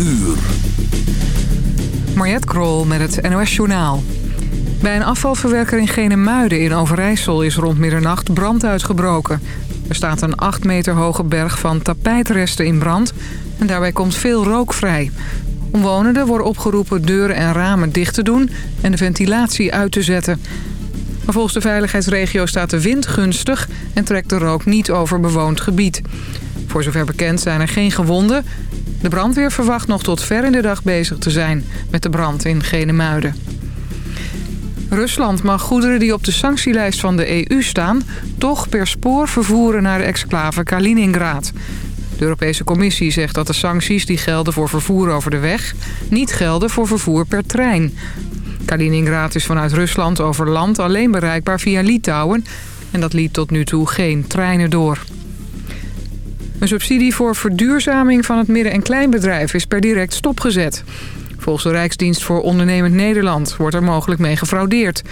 uur. Mariette Krol met het NOS Journaal. Bij een afvalverwerker in Genemuiden in Overijssel is rond middernacht brand uitgebroken. Er staat een 8 meter hoge berg van tapijtresten in brand en daarbij komt veel rook vrij. Omwonenden worden opgeroepen deuren en ramen dicht te doen en de ventilatie uit te zetten. Volgens de veiligheidsregio staat de wind gunstig en trekt de rook niet over bewoond gebied. Voor zover bekend zijn er geen gewonden. De brandweer verwacht nog tot ver in de dag bezig te zijn met de brand in Genemuiden. Rusland mag goederen die op de sanctielijst van de EU staan... toch per spoor vervoeren naar de exclave Kaliningrad. De Europese Commissie zegt dat de sancties die gelden voor vervoer over de weg... niet gelden voor vervoer per trein. Kaliningrad is vanuit Rusland over land alleen bereikbaar via Litouwen... en dat liet tot nu toe geen treinen door. Een subsidie voor verduurzaming van het midden- en kleinbedrijf is per direct stopgezet. Volgens de Rijksdienst voor Ondernemend Nederland wordt er mogelijk mee gefraudeerd.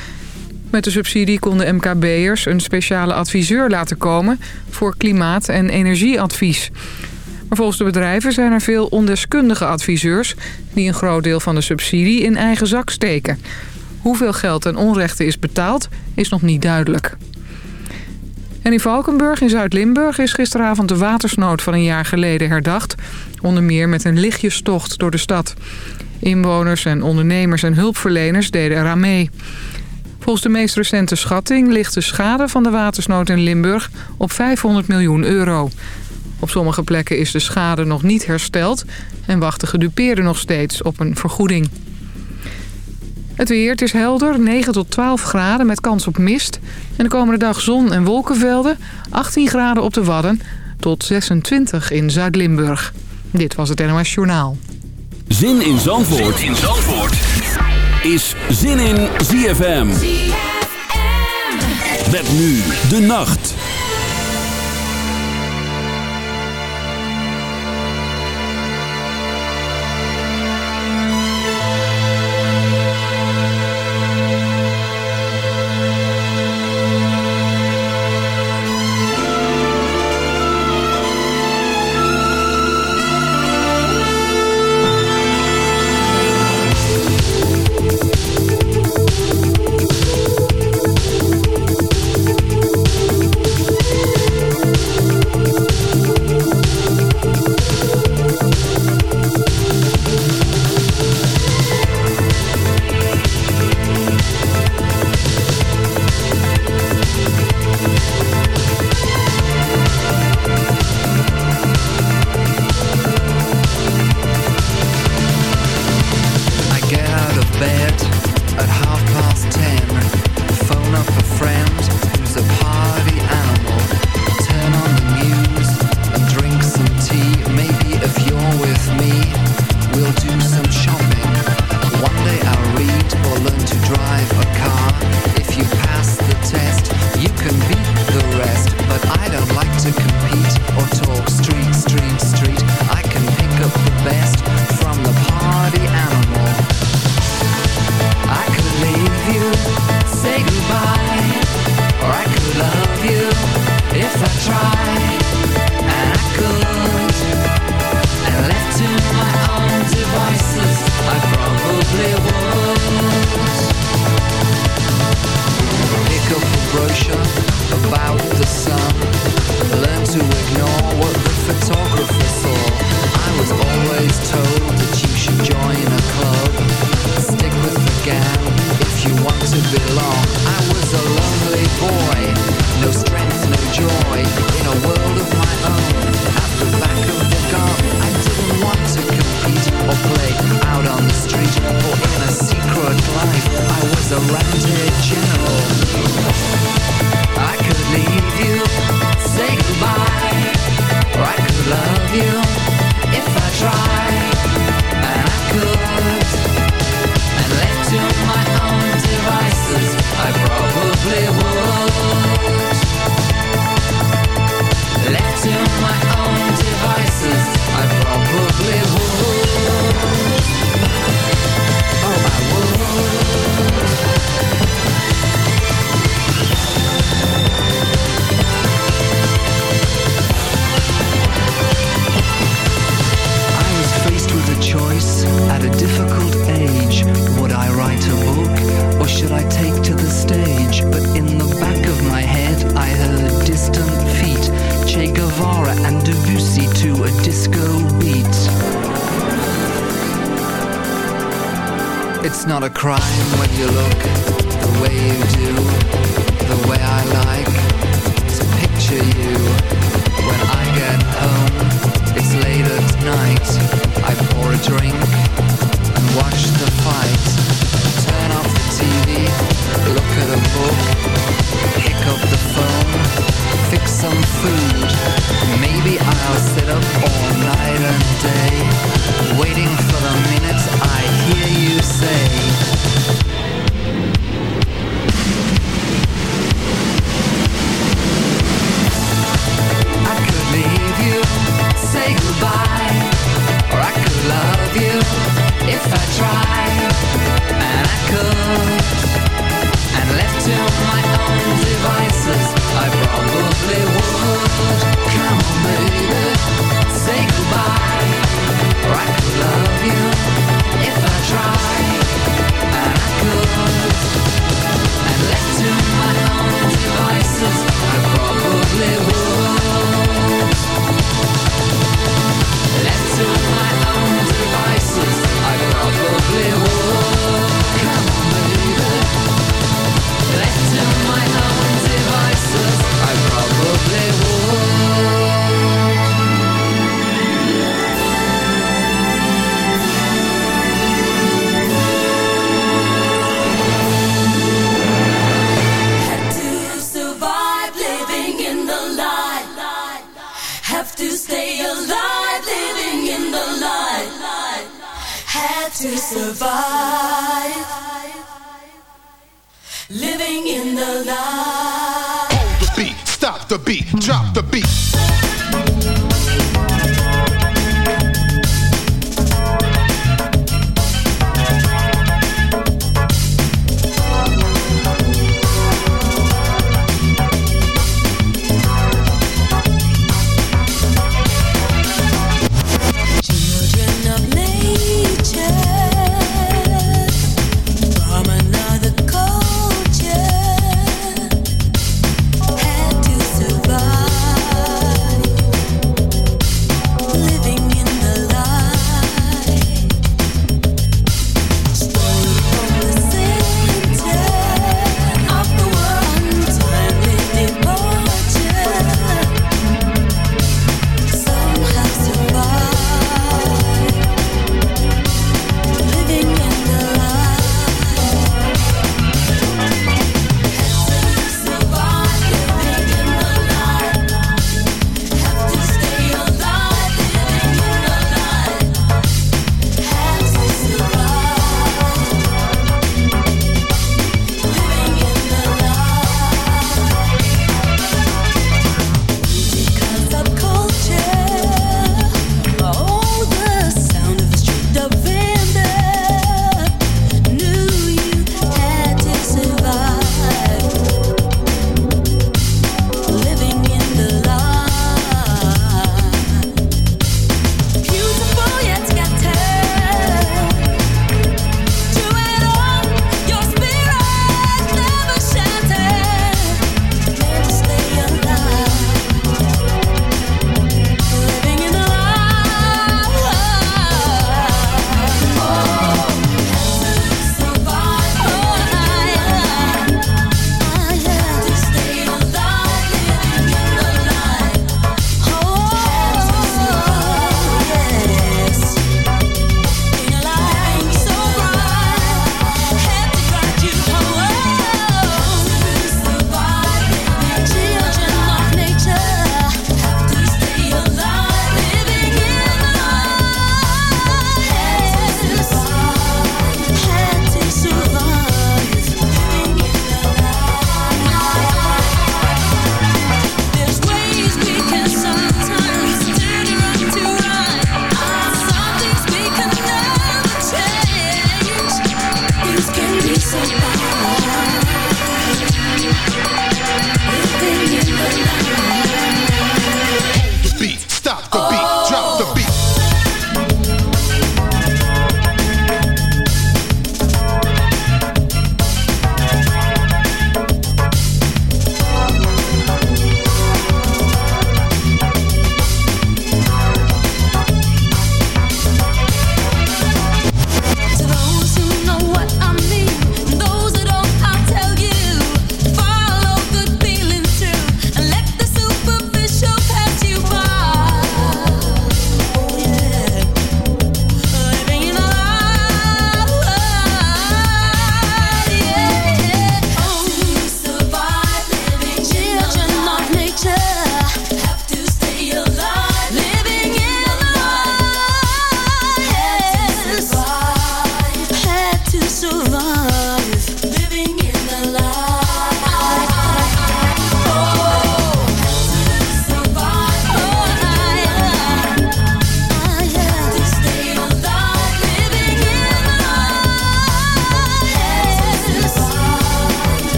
Met de subsidie konden MKB'ers een speciale adviseur laten komen... voor klimaat- en energieadvies. Maar volgens de bedrijven zijn er veel ondeskundige adviseurs... die een groot deel van de subsidie in eigen zak steken. Hoeveel geld ten onrechte is betaald, is nog niet duidelijk. En in Valkenburg in Zuid-Limburg is gisteravond de watersnood van een jaar geleden herdacht. Onder meer met een lichtjestocht door de stad. Inwoners en ondernemers en hulpverleners deden eraan mee. Volgens de meest recente schatting ligt de schade van de watersnood in Limburg op 500 miljoen euro. Op sommige plekken is de schade nog niet hersteld en wachten gedupeerden nog steeds op een vergoeding. Het weer, het is helder, 9 tot 12 graden met kans op mist. En de komende dag zon en wolkenvelden, 18 graden op de Wadden tot 26 in Zuid-Limburg. Dit was het NOS Journaal. Zin in Zandvoort, zin in Zandvoort. is Zin in ZFM. Met nu de nacht.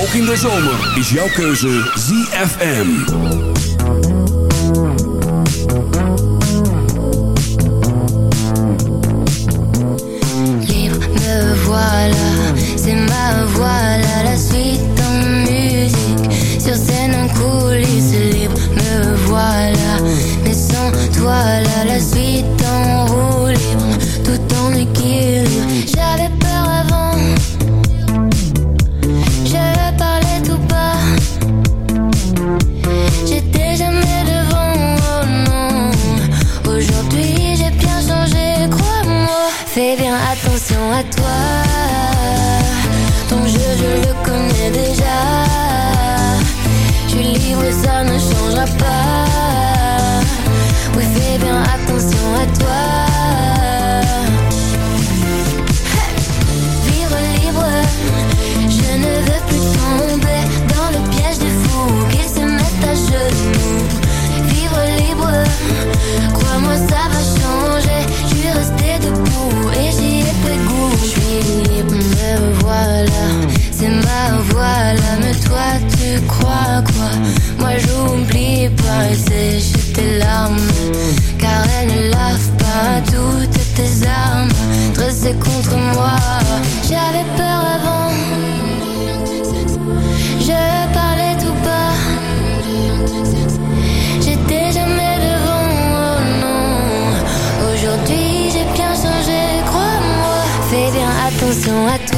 Ook in de zomer is jouw keuze ZFM. Libre me voilà, c'est ma voilà, la suite en musique. Sur scène en coulisses, libre me voilà. Mais sans toi la suite en roue libre, tout en équilibre. Ton jeu je le connais déjà. Je suis ça ne changera pas. Moi j'oublie pas et j'ai tes larmes. Car elles ne lavent pas toutes tes armes dressées contre moi. J'avais peur avant. Je parlais tout bas. J'étais jamais devant. Oh non. Aujourd'hui j'ai bien changé, crois-moi. Fais bien attention à toi.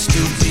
Used to be.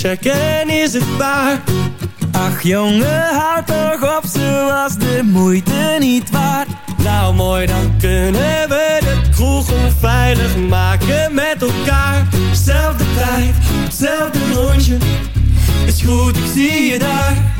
Checken, is het waar? Ach jongen, houd toch op, ze was de moeite niet waard. Nou mooi, dan kunnen we de kroeg onveilig maken met elkaar. Zelfde tijd, hetzelfde rondje. Is goed, ik zie je daar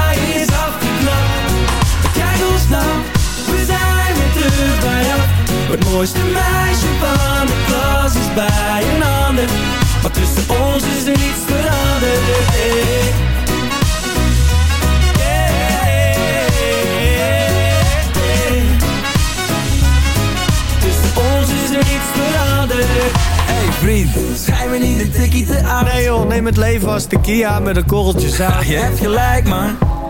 afgeknapt We zijn weer terug bij af Het mooiste meisje van de klas is bij een ander. Maar tussen ons is er niets veranderd. Hey. Tussen ons is er niets veranderd. Hey vriend, schijn me niet een tikkie te aan. Nee joh, neem het leven als de Kia met een korreltje zaad Je hebt gelijk man,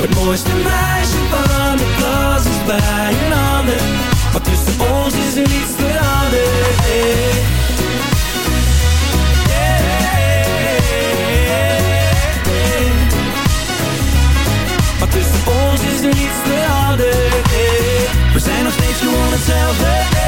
Het mooiste meisje van de klas is bij een ander Maar tussen ons is er niets veranderd hey. Maar tussen ons is er niets veranderd hey. We zijn nog steeds gewoon hetzelfde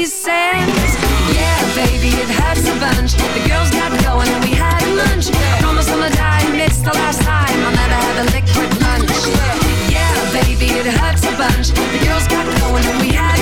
she. Yeah, baby, it hurts a bunch. The girls got going and we had lunch. I promise on the die. it's the last time I'll never have a liquid lunch. Yeah, baby, it hurts a bunch. The girls got going and we had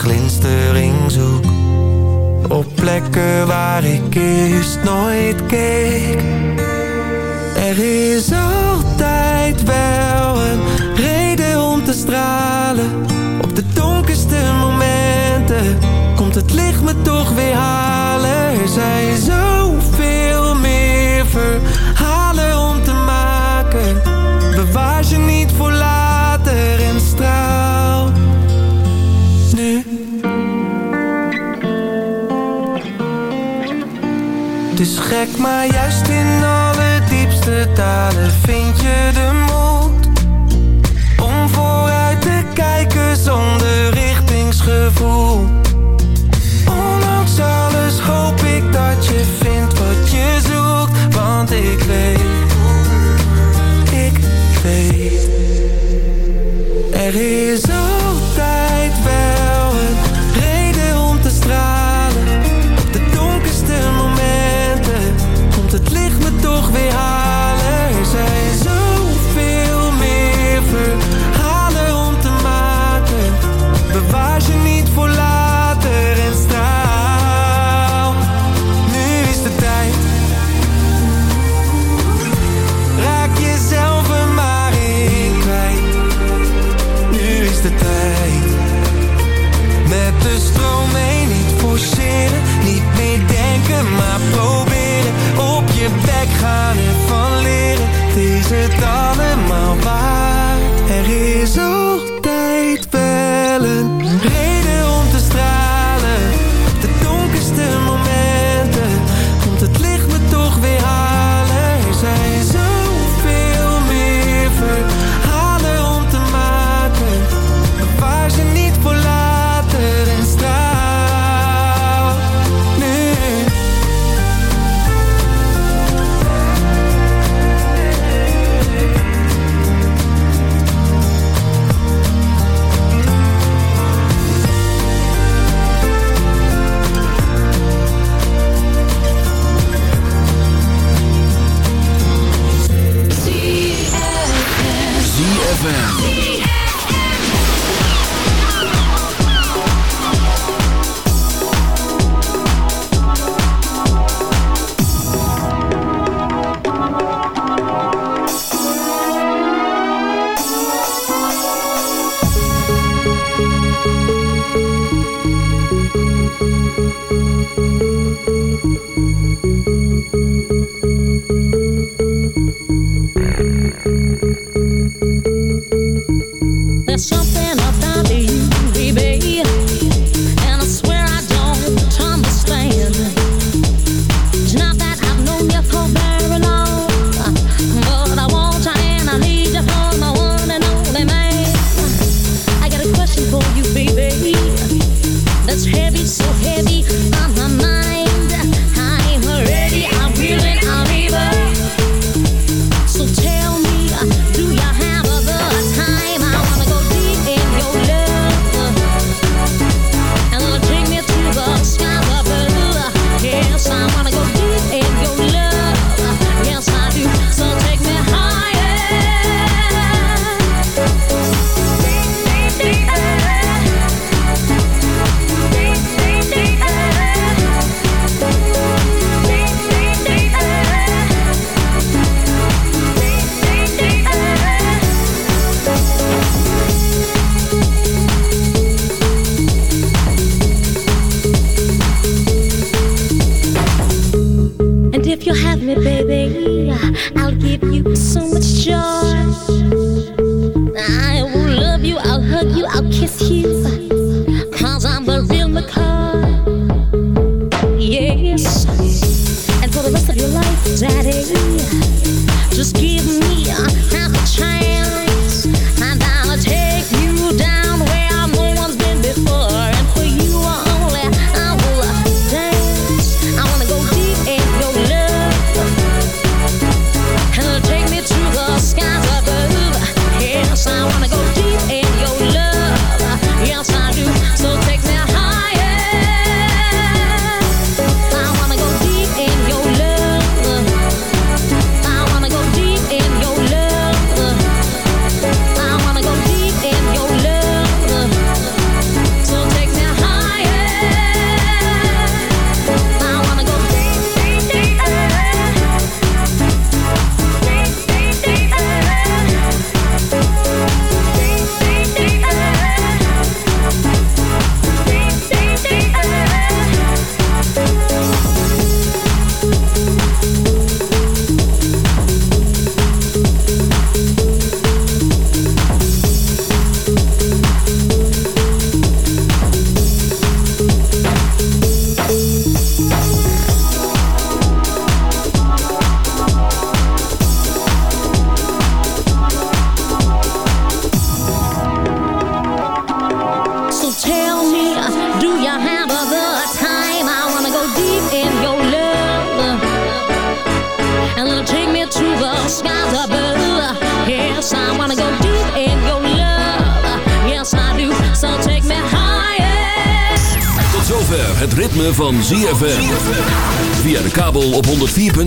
glinstering zoek Op plekken waar ik eerst nooit keek. plek, maar juist in alle diepste talen vind je de